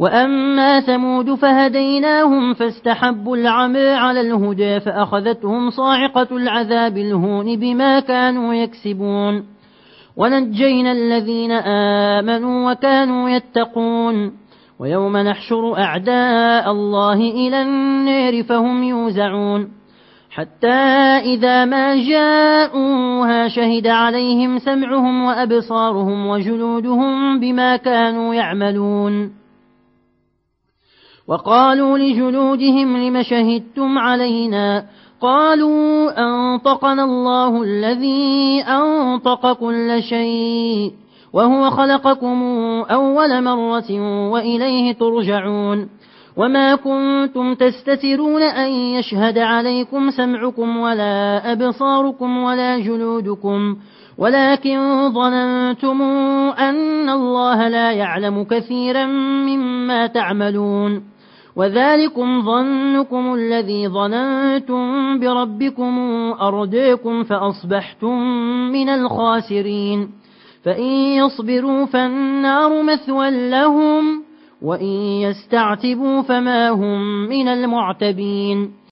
وأما ثمود فهديناهم فاستحبوا العمى على الهدى فأخذتهم صاعقة العذاب الهون بما كانوا يكسبون. ونجينا الذين آمنوا وكانوا يتقون. ويوم نحشر أعداء الله إلى النار فهم يوزعون. حتى إذا ما جاءوها شهد عليهم سمعهم وأبصارهم وجلودهم بما كانوا يعملون. وقالوا لجلودهم لم شهدتم علينا قالوا أنطقنا الله الذي أنطق كل شيء وهو خلقكم أول مرة وإليه ترجعون وما كنتم تستترون أن يشهد عليكم سمعكم ولا أبصاركم ولا جلودكم ولكن ظننتم أن الله لا يعلم كثيرا مما تعملون وذلكم ظنكم الذي ظننتم بربكم أرديكم فأصبحتم من الخاسرين. فإن يصبروا فالنار مثوى لهم وإن يستعتبوا فما هم من المعتبين.